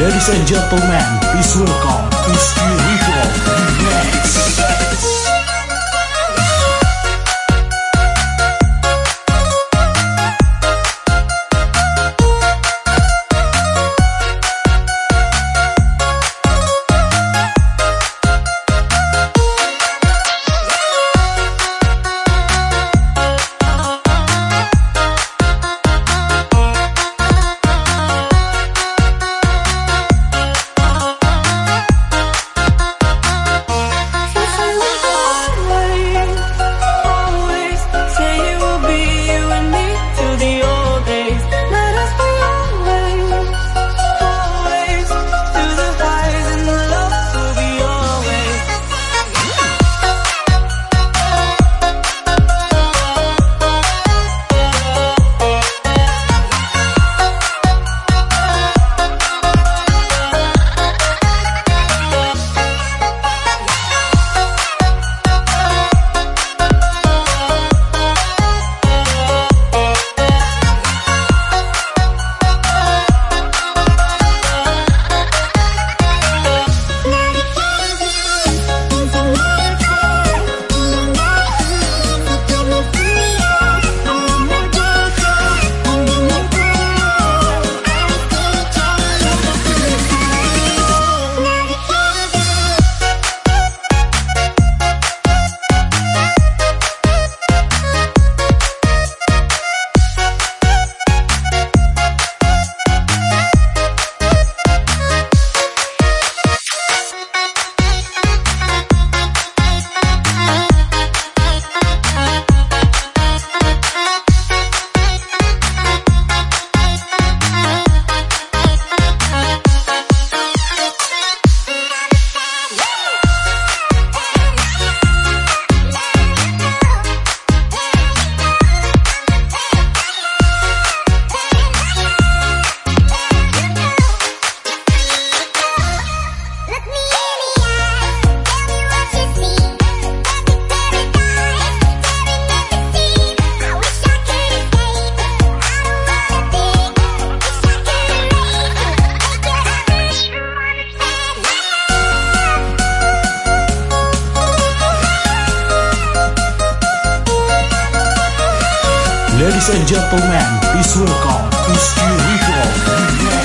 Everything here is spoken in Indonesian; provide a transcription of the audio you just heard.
Ladies and gentlemen, please welcome Iski Rico Ladies and gentlemen, please welcome Rizky Rico.